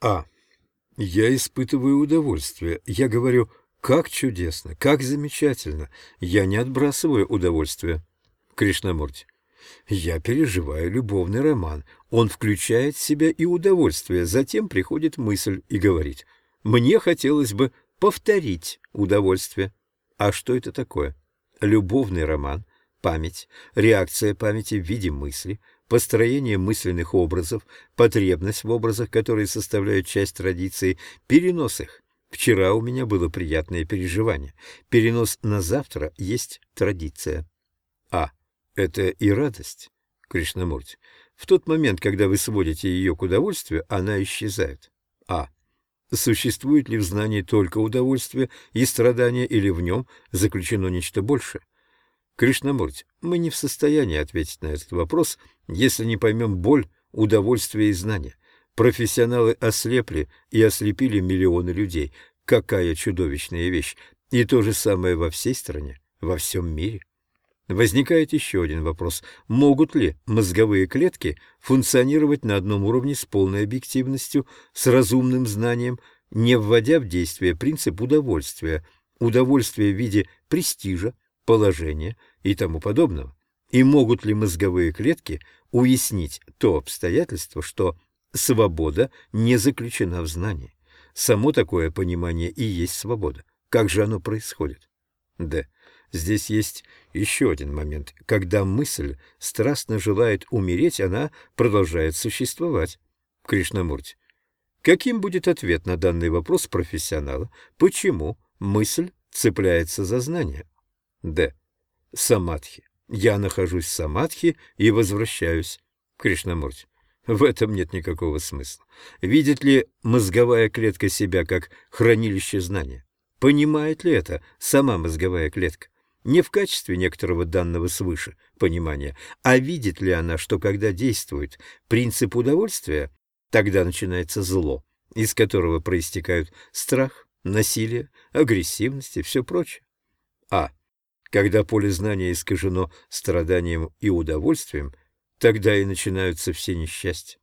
А. Я испытываю удовольствие. Я говорю, как чудесно, как замечательно. Я не отбрасываю удовольствие. Кришнамурти. Я переживаю любовный роман. Он включает в себя и удовольствие. Затем приходит мысль и говорит, мне хотелось бы повторить удовольствие. А что это такое? Любовный роман, память, реакция памяти в виде мысли, построение мысленных образов, потребность в образах, которые составляют часть традиции, перенос их. Вчера у меня было приятное переживание. Перенос на завтра есть традиция. А. Это и радость, Кришнамурти. В тот момент, когда вы сводите ее к удовольствию, она исчезает. А. Существует ли в знании только удовольствие и страдание, или в нем заключено нечто большее? Кришнамурти, мы не в состоянии ответить на этот вопрос, если не поймем боль, удовольствие и знания. Профессионалы ослепли и ослепили миллионы людей. Какая чудовищная вещь! И то же самое во всей стране, во всем мире. Возникает еще один вопрос. Могут ли мозговые клетки функционировать на одном уровне с полной объективностью, с разумным знанием, не вводя в действие принцип удовольствия, удовольствия в виде престижа, положения и тому подобного? И могут ли мозговые клетки уяснить то обстоятельство, что свобода не заключена в знании? Само такое понимание и есть свобода. Как же оно происходит? Д. Здесь есть еще один момент. Когда мысль страстно желает умереть, она продолжает существовать. Кришнамурти. Каким будет ответ на данный вопрос профессионала? Почему мысль цепляется за знание? Д. Самадхи. Я нахожусь в самадхи и возвращаюсь. Кришнамурти. В этом нет никакого смысла. Видит ли мозговая клетка себя как хранилище знания? Понимает ли это сама мозговая клетка? не в качестве некоторого данного свыше понимания, а видит ли она, что когда действует принцип удовольствия, тогда начинается зло, из которого проистекают страх, насилие, агрессивность и все прочее. А. Когда поле знания искажено страданием и удовольствием, тогда и начинаются все несчастья.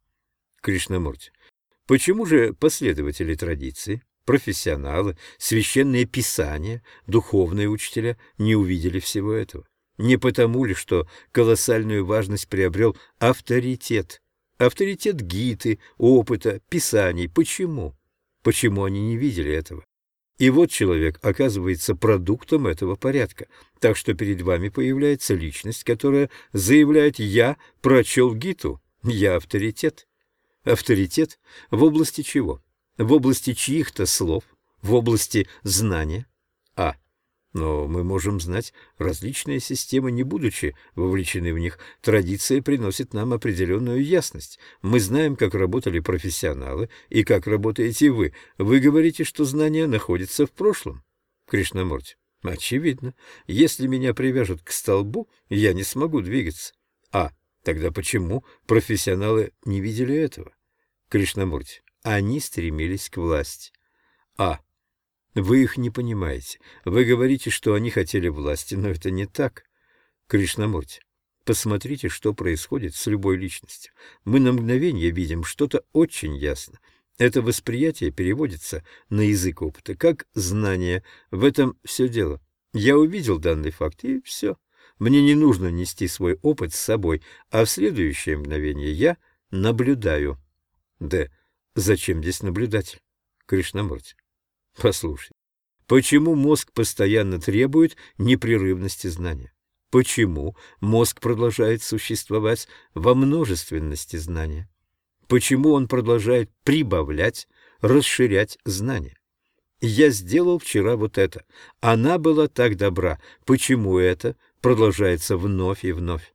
Кришнамурти. Почему же последователи традиции профессионалы, священные писания, духовные учителя не увидели всего этого? Не потому ли, что колоссальную важность приобрел авторитет? Авторитет Гиты, опыта, писаний. Почему? Почему они не видели этого? И вот человек оказывается продуктом этого порядка, так что перед вами появляется личность, которая заявляет «я прочел Гиту, я авторитет». Авторитет в области чего? в области чьих-то слов, в области знания. А. Но мы можем знать различные системы, не будучи вовлечены в них. Традиция приносит нам определенную ясность. Мы знаем, как работали профессионалы и как работаете вы. Вы говорите, что знания находятся в прошлом. Кришнамурти. Очевидно. Если меня привяжут к столбу, я не смогу двигаться. А. Тогда почему профессионалы не видели этого? Кришнамурти. Они стремились к власти. А. Вы их не понимаете. Вы говорите, что они хотели власти, но это не так. Кришнамурти, посмотрите, что происходит с любой личностью. Мы на мгновение видим что-то очень ясно. Это восприятие переводится на язык опыта, как знание. В этом все дело. Я увидел данный факт, и все. Мне не нужно нести свой опыт с собой, а в следующее мгновение я наблюдаю. Д. Зачем здесь наблюдатель? Кришнамурти. Послушай, почему мозг постоянно требует непрерывности знания? Почему мозг продолжает существовать во множественности знания? Почему он продолжает прибавлять, расширять знания? Я сделал вчера вот это. Она была так добра. Почему это продолжается вновь и вновь?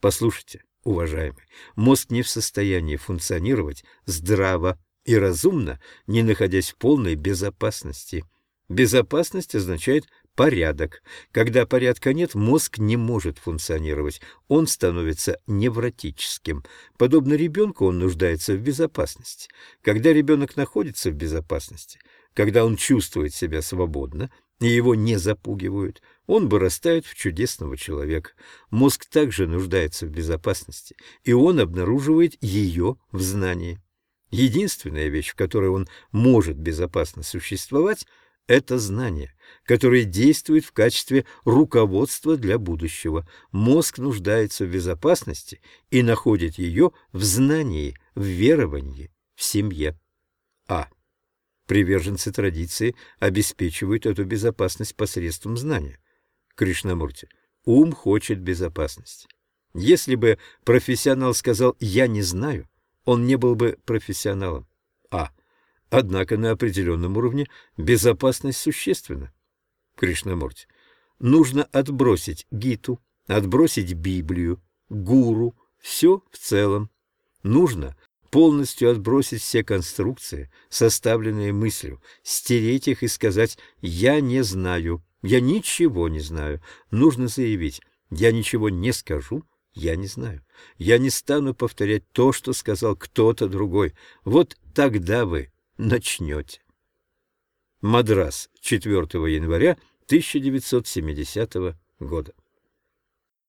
Послушайте, уважаемый, мозг не в состоянии функционировать здраво и разумно, не находясь в полной безопасности. Безопасность означает порядок. Когда порядка нет, мозг не может функционировать, он становится невротическим. Подобно ребенку он нуждается в безопасности. Когда ребенок находится в безопасности, когда он чувствует себя свободно, и его не запугивают, он вырастает в чудесного человека. Мозг также нуждается в безопасности, и он обнаруживает ее в знании. Единственная вещь, в которой он может безопасно существовать, это знание, которое действует в качестве руководства для будущего. Мозг нуждается в безопасности и находит ее в знании, в веровании, в семье. А. Приверженцы традиции обеспечивают эту безопасность посредством знания. Кришнамурти. Ум хочет безопасности. Если бы профессионал сказал «я не знаю», он не был бы профессионалом. А. Однако на определенном уровне безопасность существенна. Кришнамурти. Нужно отбросить Гиту, отбросить Библию, гуру, все в целом. Нужно полностью отбросить все конструкции, составленные мыслью, стереть их и сказать «я не знаю», «я ничего не знаю». Нужно заявить «я ничего не скажу», «я не знаю». Я не стану повторять то, что сказал кто-то другой. Вот тогда вы начнете. Мадрас, 4 января 1970 года.